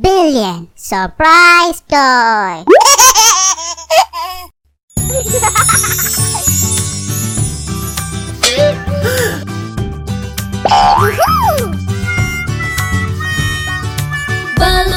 billion surprise toy. Balloon,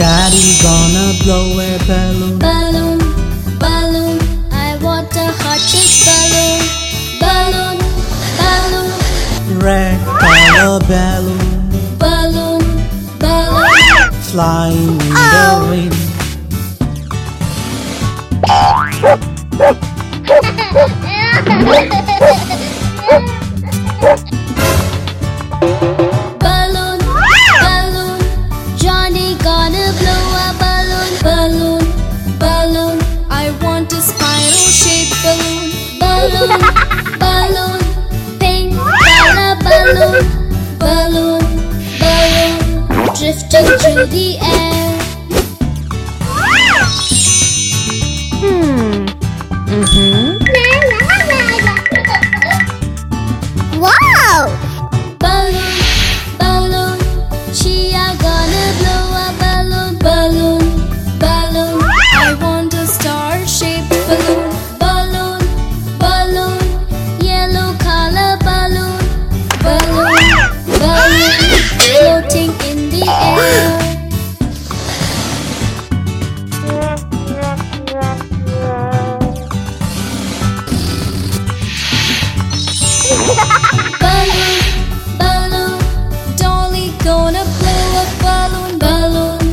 Daddy gonna blow a balloon. Balloon, balloon, I want a hot pink balloon. Balloon, balloon, Red color balloon. balloon, balloon. Flying in Oh. the wind. Balloon, pink color balloon. Balloon, balloon, drifting through the air. Balloon, balloon, Dolly gonna blow a balloon, balloon,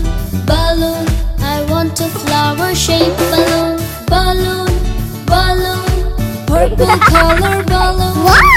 balloon. I want a flower-shaped balloon, balloon, balloon, purple color balloon!